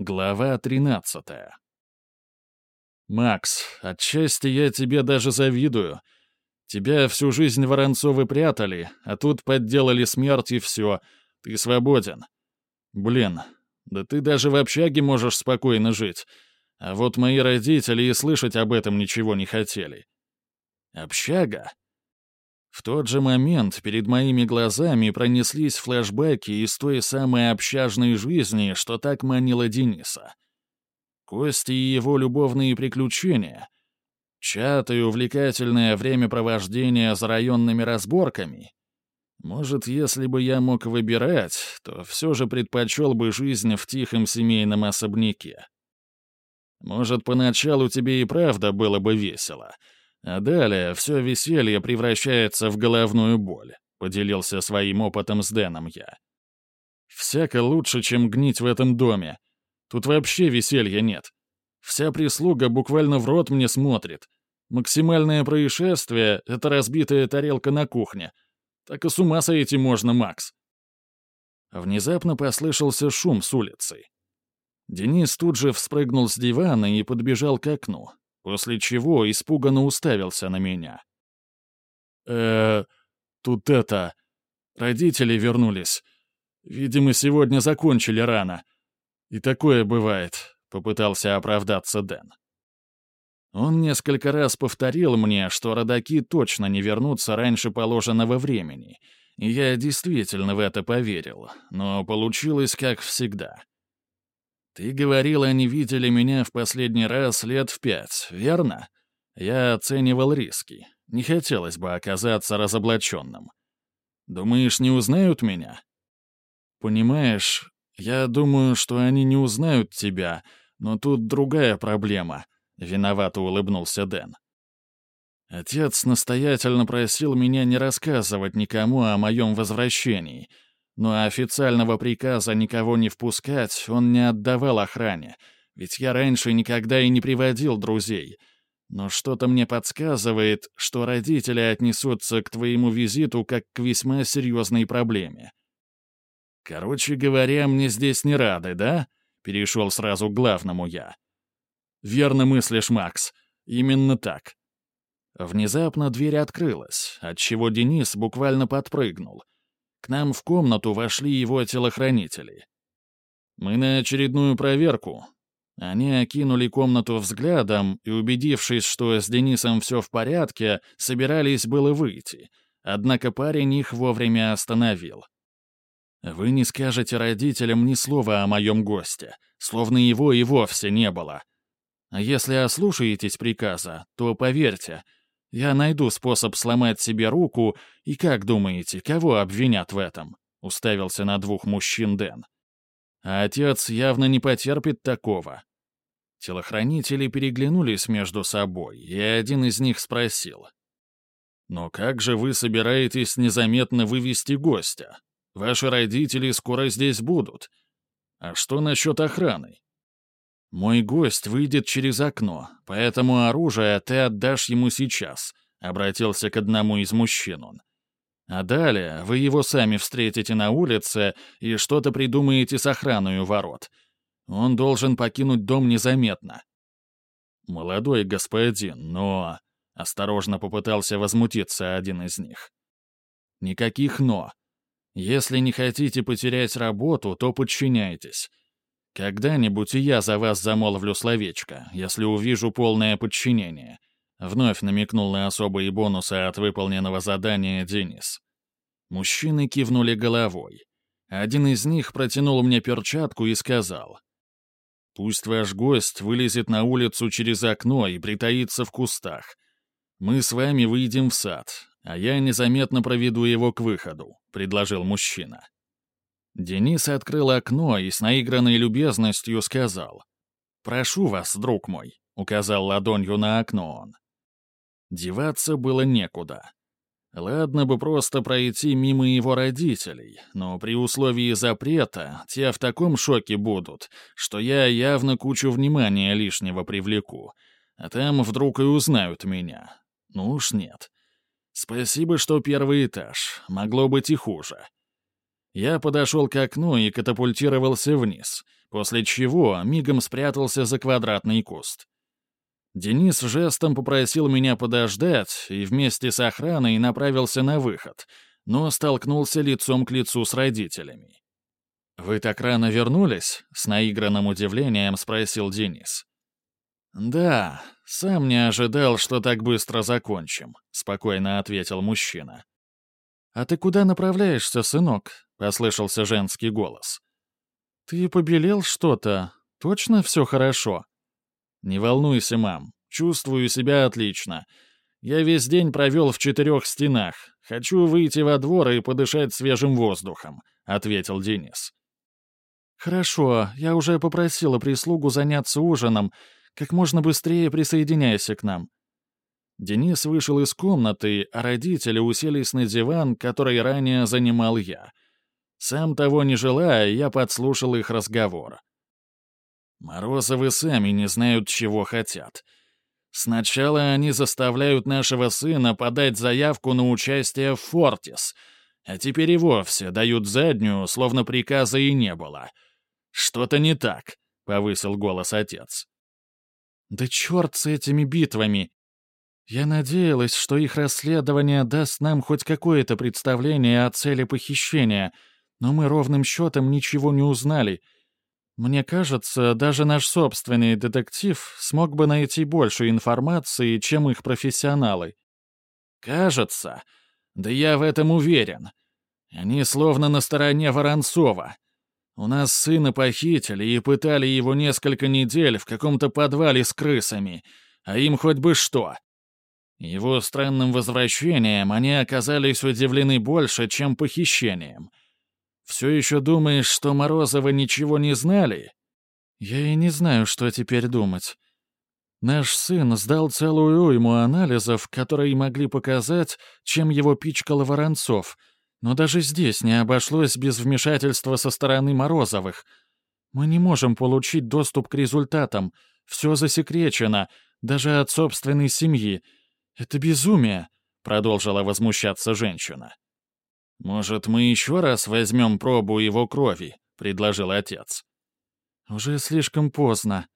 Глава 13 «Макс, отчасти я тебе даже завидую. Тебя всю жизнь Воронцовы прятали, а тут подделали смерть и все. Ты свободен. Блин, да ты даже в общаге можешь спокойно жить. А вот мои родители и слышать об этом ничего не хотели. Общага?» В тот же момент перед моими глазами пронеслись флэшбэки из той самой общажной жизни, что так манило Дениса. Кости и его любовные приключения, чат и увлекательное времяпровождение за районными разборками. Может, если бы я мог выбирать, то все же предпочел бы жизнь в тихом семейном особняке. Может, поначалу тебе и правда было бы весело — а далее все веселье превращается в головную боль, поделился своим опытом с Дэном я. Всяко лучше, чем гнить в этом доме. Тут вообще веселья нет. Вся прислуга буквально в рот мне смотрит. Максимальное происшествие — это разбитая тарелка на кухне. Так и с ума сойти можно, Макс. Внезапно послышался шум с улицы. Денис тут же вспрыгнул с дивана и подбежал к окну, после чего испуганно уставился на меня. э тут это... Родители вернулись. Видимо, сегодня закончили рано. И такое бывает», — попытался оправдаться Дэн. Он несколько раз повторил мне, что родаки точно не вернутся раньше положенного времени, и я действительно в это поверил, но получилось как всегда. «Ты говорил, они видели меня в последний раз лет в пять, верно? Я оценивал риски. Не хотелось бы оказаться разоблаченным. Думаешь, не узнают меня?» «Понимаешь, я думаю, что они не узнают тебя, но тут другая проблема», — виновато улыбнулся Дэн. Отец настоятельно просил меня не рассказывать никому о моем возвращении — но официального приказа никого не впускать он не отдавал охране, ведь я раньше никогда и не приводил друзей. Но что-то мне подсказывает, что родители отнесутся к твоему визиту как к весьма серьезной проблеме. Короче говоря, мне здесь не рады, да? Перешел сразу к главному я. Верно мыслишь, Макс. Именно так. Внезапно дверь открылась, отчего Денис буквально подпрыгнул — к нам в комнату вошли его телохранители. Мы на очередную проверку. Они окинули комнату взглядом и, убедившись, что с Денисом все в порядке, собирались было выйти. Однако парень их вовремя остановил. «Вы не скажете родителям ни слова о моем госте, словно его и вовсе не было. А если ослушаетесь приказа, то поверьте, я найду способ сломать себе руку, и как думаете, кого обвинят в этом?» — уставился на двух мужчин Дэн. А отец явно не потерпит такого. Телохранители переглянулись между собой, и один из них спросил. «Но как же вы собираетесь незаметно вывести гостя? Ваши родители скоро здесь будут. А что насчет охраны?» «Мой гость выйдет через окно, поэтому оружие ты отдашь ему сейчас», — обратился к одному из мужчин он. «А далее вы его сами встретите на улице и что-то придумаете с охраной у ворот. Он должен покинуть дом незаметно». «Молодой господин, но...» — осторожно попытался возмутиться один из них. «Никаких «но». Если не хотите потерять работу, то подчиняйтесь. «Когда-нибудь и я за вас замолвлю словечко, если увижу полное подчинение», — вновь намекнул на особые бонусы от выполненного задания Денис. Мужчины кивнули головой. Один из них протянул мне перчатку и сказал. «Пусть ваш гость вылезет на улицу через окно и притаится в кустах. Мы с вами выйдем в сад, а я незаметно проведу его к выходу», — предложил мужчина. Денис открыл окно и с наигранной любезностью сказал. «Прошу вас, друг мой», — указал ладонью на окно он. Деваться было некуда. Ладно бы просто пройти мимо его родителей, но при условии запрета те в таком шоке будут, что я явно кучу внимания лишнего привлеку, а там вдруг и узнают меня. Ну уж нет. Спасибо, что первый этаж, могло быть и хуже. Я подошел к окну и катапультировался вниз, после чего мигом спрятался за квадратный куст. Денис жестом попросил меня подождать и вместе с охраной направился на выход, но столкнулся лицом к лицу с родителями. «Вы так рано вернулись?» — с наигранным удивлением спросил Денис. «Да, сам не ожидал, что так быстро закончим», — спокойно ответил мужчина. «А ты куда направляешься, сынок?» — послышался женский голос. «Ты побелел что-то? Точно все хорошо?» «Не волнуйся, мам. Чувствую себя отлично. Я весь день провел в четырех стенах. Хочу выйти во двор и подышать свежим воздухом», — ответил Денис. «Хорошо, я уже попросила прислугу заняться ужином. Как можно быстрее присоединяйся к нам». Денис вышел из комнаты, а родители уселись на диван, который ранее занимал я. Сам того не желая, я подслушал их разговор. Морозовы сами не знают, чего хотят. Сначала они заставляют нашего сына подать заявку на участие в «Фортис», а теперь и вовсе дают заднюю, словно приказа и не было. «Что-то не так», — повысил голос отец. «Да черт с этими битвами! Я надеялась, что их расследование даст нам хоть какое-то представление о цели похищения, но мы ровным счетом ничего не узнали — мне кажется, даже наш собственный детектив смог бы найти больше информации, чем их профессионалы. Кажется. Да я в этом уверен. Они словно на стороне Воронцова. У нас сына похитили и пытали его несколько недель в каком-то подвале с крысами, а им хоть бы что. Его странным возвращением они оказались удивлены больше, чем похищением — все еще думаешь, что Морозовы ничего не знали? Я и не знаю, что теперь думать. Наш сын сдал целую уйму анализов, которые могли показать, чем его пичкал Воронцов, но даже здесь не обошлось без вмешательства со стороны Морозовых. Мы не можем получить доступ к результатам, все засекречено, даже от собственной семьи. Это безумие, — продолжила возмущаться женщина. «Может, мы еще раз возьмем пробу его крови?» — предложил отец. «Уже слишком поздно.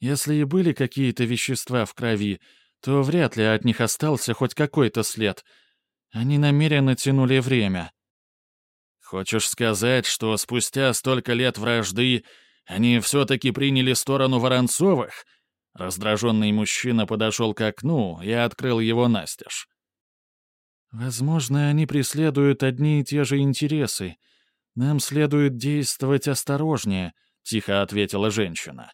Если и были какие-то вещества в крови, то вряд ли от них остался хоть какой-то след. Они намеренно тянули время». «Хочешь сказать, что спустя столько лет вражды они все-таки приняли сторону Воронцовых?» Раздраженный мужчина подошел к окну и открыл его настежь. Возможно, они преследуют одни и те же интересы. Нам следует действовать осторожнее, тихо ответила женщина.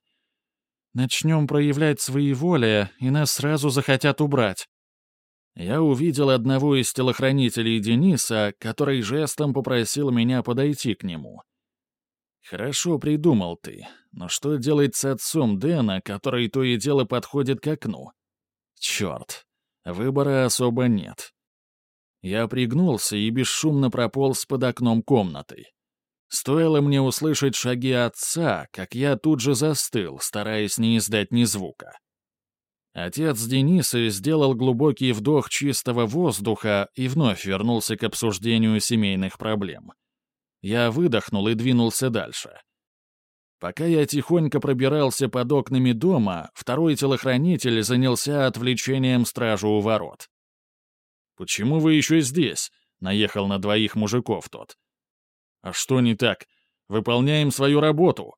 Начнем проявлять своеволие, и нас сразу захотят убрать. Я увидел одного из телохранителей Дениса, который жестом попросил меня подойти к нему. «Хорошо придумал ты, но что делать с отцом Дэна, который то и дело подходит к окну? Черт, выбора особо нет. Я пригнулся и бесшумно прополз под окном комнаты. Стоило мне услышать шаги отца, как я тут же застыл, стараясь не издать ни звука. Отец Дениса сделал глубокий вдох чистого воздуха и вновь вернулся к обсуждению семейных проблем. Я выдохнул и двинулся дальше. Пока я тихонько пробирался под окнами дома, второй телохранитель занялся отвлечением стражу у ворот. «Почему вы еще здесь?» — наехал на двоих мужиков тот. «А что не так? Выполняем свою работу».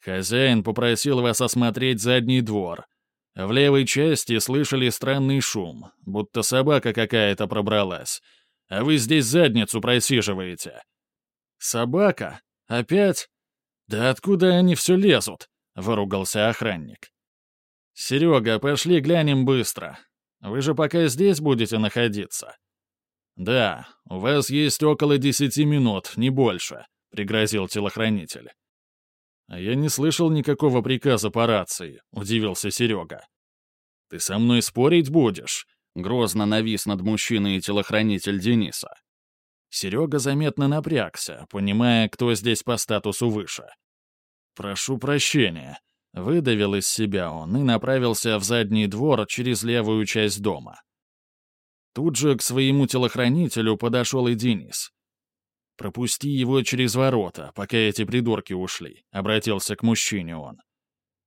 Хозяин попросил вас осмотреть задний двор. В левой части слышали странный шум, будто собака какая-то пробралась. А вы здесь задницу просиживаете. «Собака? Опять? Да откуда они все лезут?» — выругался охранник. «Серега, пошли глянем быстро. Вы же пока здесь будете находиться?» «Да, у вас есть около десяти минут, не больше», — пригрозил телохранитель. «А я не слышал никакого приказа по рации», — удивился Серега. «Ты со мной спорить будешь?» — грозно навис над мужчиной телохранитель Дениса. Серега заметно напрягся, понимая, кто здесь по статусу выше. «Прошу прощения», Выдавил из себя он и направился в задний двор через левую часть дома. Тут же к своему телохранителю подошел и Денис. пропусти его через ворота, пока эти придурки ушли», — обратился к мужчине он.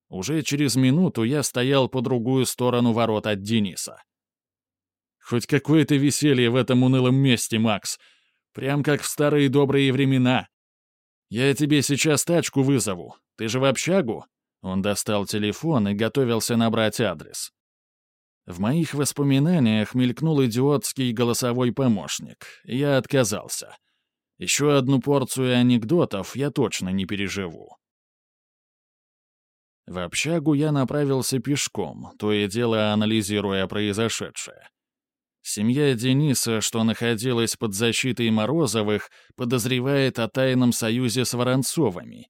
Уже через минуту я стоял по другую сторону ворот от Дениса. «Хоть какое-то веселье в этом унылом месте, Макс. Прям как в старые добрые времена. Я тебе сейчас тачку вызову. Ты же в общагу?» Он достал телефон и готовился набрать адрес. В моих воспоминаниях мелькнул идиотский голосовой помощник. Я отказался. Еще одну порцию анекдотов я точно не переживу. В общагу я направился пешком, то и дело анализируя произошедшее. Семья Дениса, что находилась под защитой Морозовых, подозревает о тайном союзе с Воронцовыми.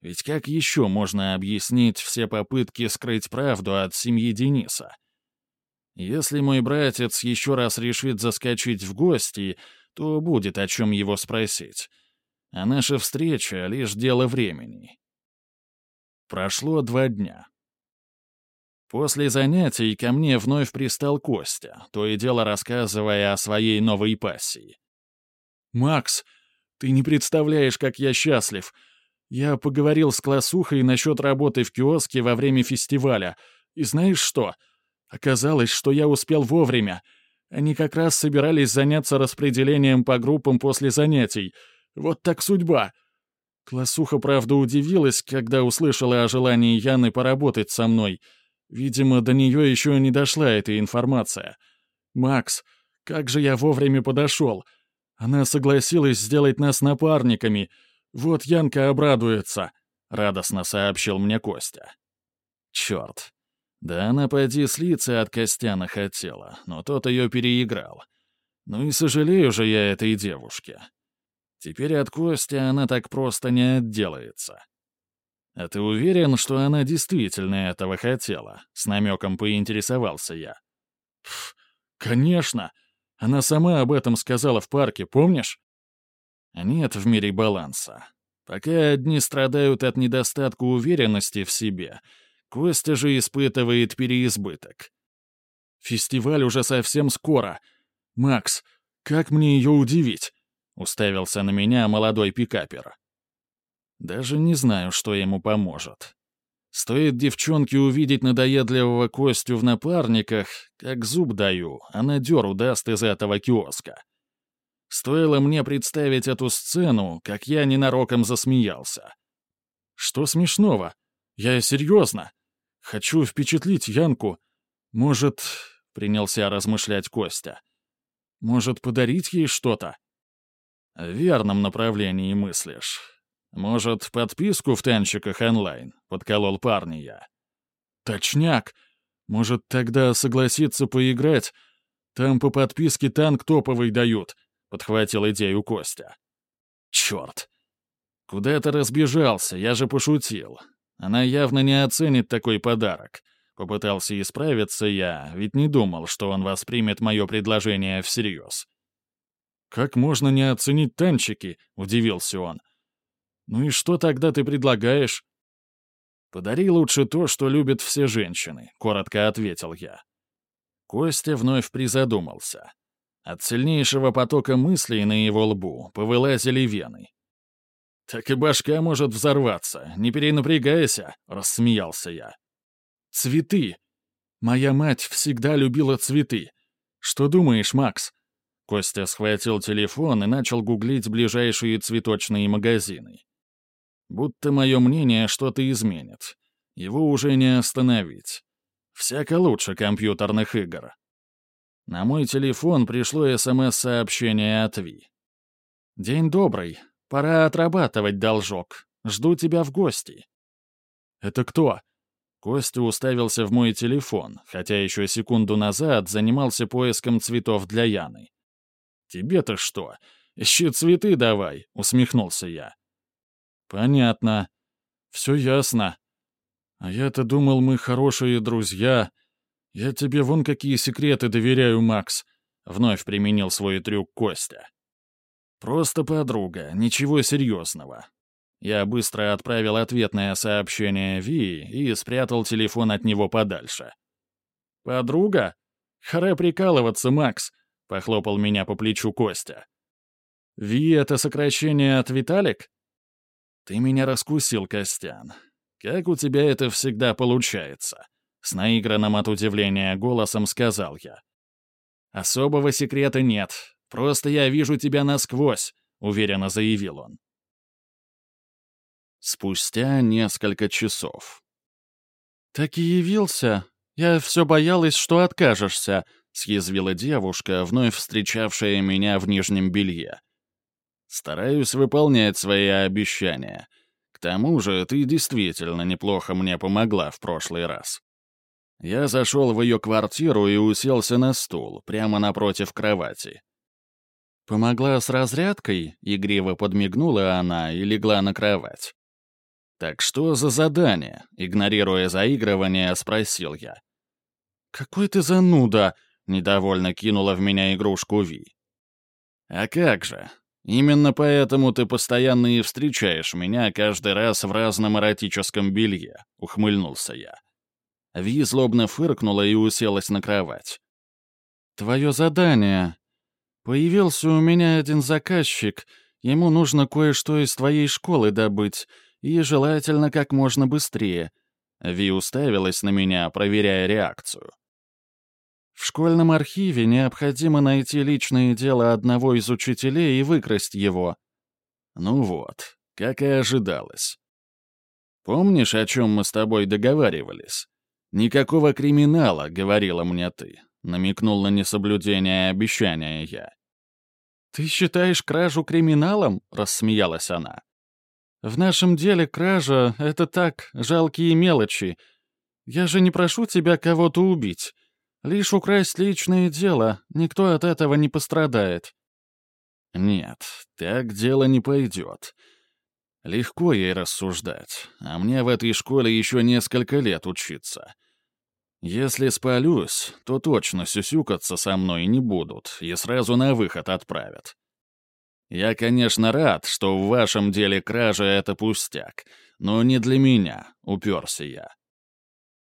Ведь как еще можно объяснить все попытки скрыть правду от семьи Дениса? Если мой братец еще раз решит заскочить в гости, то будет о чем его спросить. А наша встреча — лишь дело времени. Прошло два дня. После занятий ко мне вновь пристал Костя, то и дело рассказывая о своей новой пассии. «Макс, ты не представляешь, как я счастлив. Я поговорил с классухой насчет работы в киоске во время фестиваля. И знаешь что? Оказалось, что я успел вовремя. Они как раз собирались заняться распределением по группам после занятий. Вот так судьба». Классуха, правда, удивилась, когда услышала о желании Яны поработать со мной — Видимо, до нее еще не дошла эта информация. «Макс, как же я вовремя подошел! Она согласилась сделать нас напарниками. Вот Янка обрадуется», — радостно сообщил мне Костя. «Черт. Да она пойди слиться от Костяна хотела, но тот ее переиграл. Ну и сожалею же я этой девушке. Теперь от Кости она так просто не отделается». «А ты уверен, что она действительно этого хотела?» — с намеком поинтересовался я. «Пф, конечно. Она сама об этом сказала в парке, помнишь?» Нет в мире баланса. Пока одни страдают от недостатка уверенности в себе, Костя же испытывает переизбыток. «Фестиваль уже совсем скоро. Макс, как мне ее удивить?» — уставился на меня молодой пикапер. Даже не знаю, что ему поможет. Стоит девчонке увидеть надоедливого Костю в напарниках, как зуб даю, она дёру даст из этого киоска. Стоило мне представить эту сцену, как я ненароком засмеялся. Что смешного? Я серьезно. Хочу впечатлить Янку. Может, — принялся размышлять Костя, — может, подарить ей что-то? В верном направлении мыслишь. «Может, подписку в танчиках онлайн?» — подколол парня я. «Точняк! Может, тогда согласиться поиграть? Там по подписке танк топовый дают», — подхватил идею Костя. «Черт! Куда ты разбежался? Я же пошутил. Она явно не оценит такой подарок». Попытался исправиться я, ведь не думал, что он воспримет мое предложение всерьез. «Как можно не оценить танчики?» — удивился он. «Ну и что тогда ты предлагаешь?» «Подари лучше то, что любят все женщины», — коротко ответил я. Костя вновь призадумался. От сильнейшего потока мыслей на его лбу повылазили вены. «Так и башка может взорваться, не перенапрягайся», — рассмеялся я. «Цветы! Моя мать всегда любила цветы. Что думаешь, Макс?» Костя схватил телефон и начал гуглить ближайшие цветочные магазины. Будто мое мнение что-то изменит. Его уже не остановить. Всяко лучше компьютерных игр. На мой телефон пришло СМС-сообщение от Ви. «День добрый. Пора отрабатывать должок. Жду тебя в гости». «Это кто?» Костя уставился в мой телефон, хотя еще секунду назад занимался поиском цветов для Яны. «Тебе-то что? Ищи цветы давай», — усмехнулся я. «Понятно. Все ясно. А я-то думал, мы хорошие друзья. Я тебе вон какие секреты доверяю, Макс», — вновь применил свой трюк Костя. «Просто подруга, ничего серьезного». Я быстро отправил ответное сообщение Ви и спрятал телефон от него подальше. «Подруга? Харе прикалываться, Макс», — похлопал меня по плечу Костя. Ви — это сокращение от Виталик? Ты меня раскусил, Костян. Как у тебя это всегда получается? С наигранным от удивления голосом сказал я. Особого секрета нет. Просто я вижу тебя насквозь, уверенно заявил он. Спустя несколько часов. «Так и явился. Я все боялась, что откажешься», — съязвила девушка, вновь встречавшая меня в нижнем белье. «Стараюсь выполнять свои обещания. К тому же ты действительно неплохо мне помогла в прошлый раз». Я зашел в ее квартиру и уселся на стул, прямо напротив кровати. «Помогла с разрядкой?» — игриво подмигнула она и легла на кровать. «Так что за задание?» — игнорируя заигрывание, спросил я. «Какой ты зануда!» — недовольно кинула в меня игрушку Ви. «А как же? Именно поэтому ты постоянно и встречаешь меня каждый раз в разном эротическом белье», — ухмыльнулся я. Ви злобно фыркнула и уселась на кровать. «Твое задание. Появился у меня один заказчик. Ему нужно кое-что из твоей школы добыть и желательно как можно быстрее. Ви уставилась на меня, проверяя реакцию. В школьном архиве необходимо найти личное дело одного из учителей и выкрасть его. Ну вот, как и ожидалось. Помнишь, о чем мы с тобой договаривались? Никакого криминала, говорила мне ты. Намекнул на несоблюдение обещания я. «Ты считаешь кражу криминалом?» — рассмеялась она. В нашем деле кража — это так, жалкие мелочи. Я же не прошу тебя кого-то убить. Лишь украсть личное дело, никто от этого не пострадает». «Нет, так дело не пойдет. Легко ей рассуждать, а мне в этой школе еще несколько лет учиться. Если спалюсь, то точно сюсюкаться со мной не будут и сразу на выход отправят. Я, конечно, рад, что в вашем деле кража — это пустяк, но не для меня, — уперся я.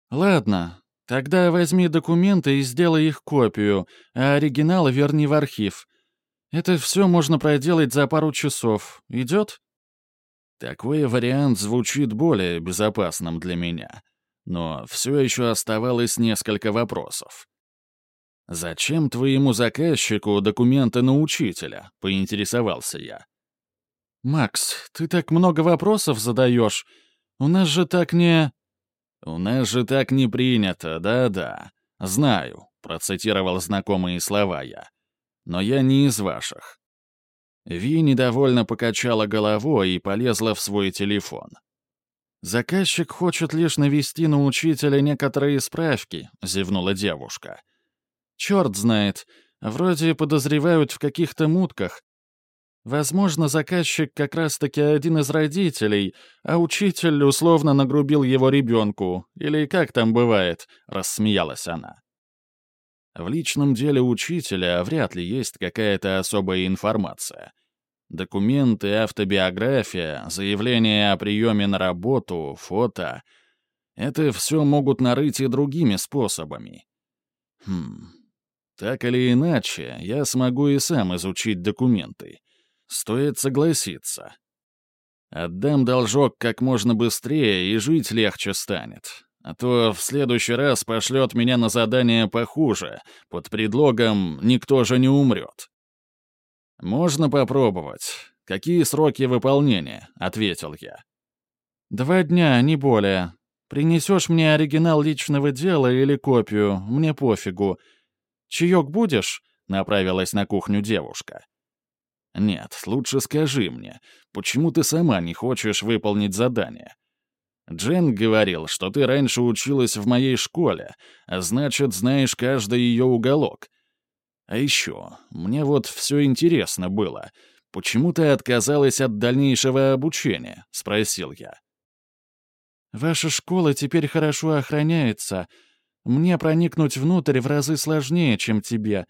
Ладно, тогда возьми документы и сделай их копию, а оригинал верни в архив. Это все можно проделать за пару часов. Идет? Такой вариант звучит более безопасным для меня. Но все еще оставалось несколько вопросов. «Зачем твоему заказчику документы на учителя?» — поинтересовался я. «Макс, ты так много вопросов задаешь. У нас же так не...» «У нас же так не принято, да-да. Знаю», — процитировал знакомые слова я. «Но я не из ваших». Ви недовольно покачала головой и полезла в свой телефон. «Заказчик хочет лишь навести на учителя некоторые справки», — зевнула девушка. Черт знает, вроде подозревают в каких-то мутках. Возможно, заказчик как раз-таки один из родителей, а учитель условно нагрубил его ребенку, или как там бывает, рассмеялась она. В личном деле учителя вряд ли есть какая-то особая информация. Документы, автобиография, заявление о приеме на работу, фото — это все могут нарыть и другими способами. Хм, так или иначе, я смогу и сам изучить документы. Стоит согласиться. Отдам должок как можно быстрее, и жить легче станет. А то в следующий раз пошлет меня на задание похуже, под предлогом «никто же не умрет». «Можно попробовать. Какие сроки выполнения?» — ответил я. «Два дня, не более. Принесешь мне оригинал личного дела или копию, мне пофигу. «Чаек будешь?» — направилась на кухню девушка. «Нет, лучше скажи мне, почему ты сама не хочешь выполнить задание?» Джен говорил, что ты раньше училась в моей школе, а значит, знаешь каждый ее уголок. А еще, мне вот все интересно было. Почему ты отказалась от дальнейшего обучения?» — спросил я. «Ваша школа теперь хорошо охраняется», мне проникнуть внутрь в разы сложнее, чем тебе.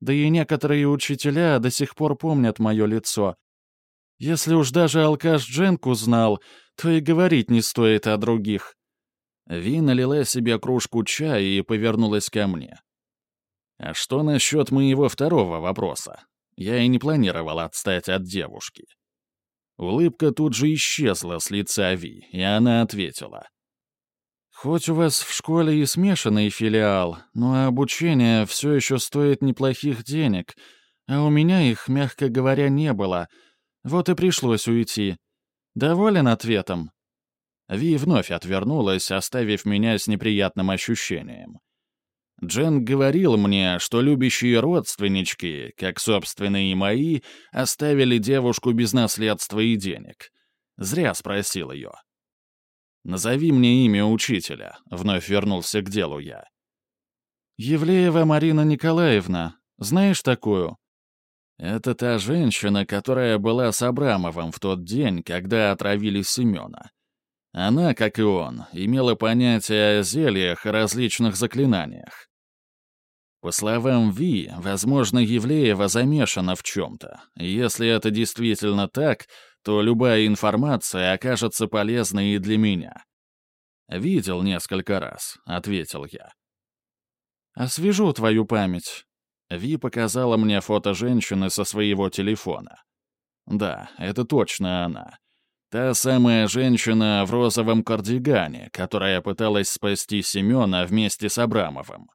Да и некоторые учителя до сих пор помнят мое лицо. Если уж даже алкаш Дженку знал, то и говорить не стоит о других». Ви налила себе кружку чая и повернулась ко мне. «А что насчет моего второго вопроса? Я и не планировал отстать от девушки. Улыбка тут же исчезла с лица Ви, и она ответила. «Хоть у вас в школе и смешанный филиал, но обучение все еще стоит неплохих денег, а у меня их, мягко говоря, не было. Вот и пришлось уйти. Доволен ответом?» Ви вновь отвернулась, оставив меня с неприятным ощущением. Джен говорил мне, что любящие родственнички, как собственные мои, оставили девушку без наследства и денег. Зря спросил ее. «Назови мне имя учителя», — вновь вернулся к делу я. «Евлеева Марина Николаевна. Знаешь такую?» «Это та женщина, которая была с Абрамовым в тот день, когда отравили Семена. Она, как и он, имела понятие о зельях и различных заклинаниях. По словам Ви, возможно, Евлеева замешана в чем-то. Если это действительно так, то любая информация окажется полезной и для меня. «Видел несколько раз», — ответил я. «Освежу твою память». Ви показала мне фото женщины со своего телефона. Да, это точно она. Та самая женщина в розовом кардигане, которая пыталась спасти Семена вместе с Абрамовым.